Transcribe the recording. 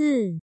四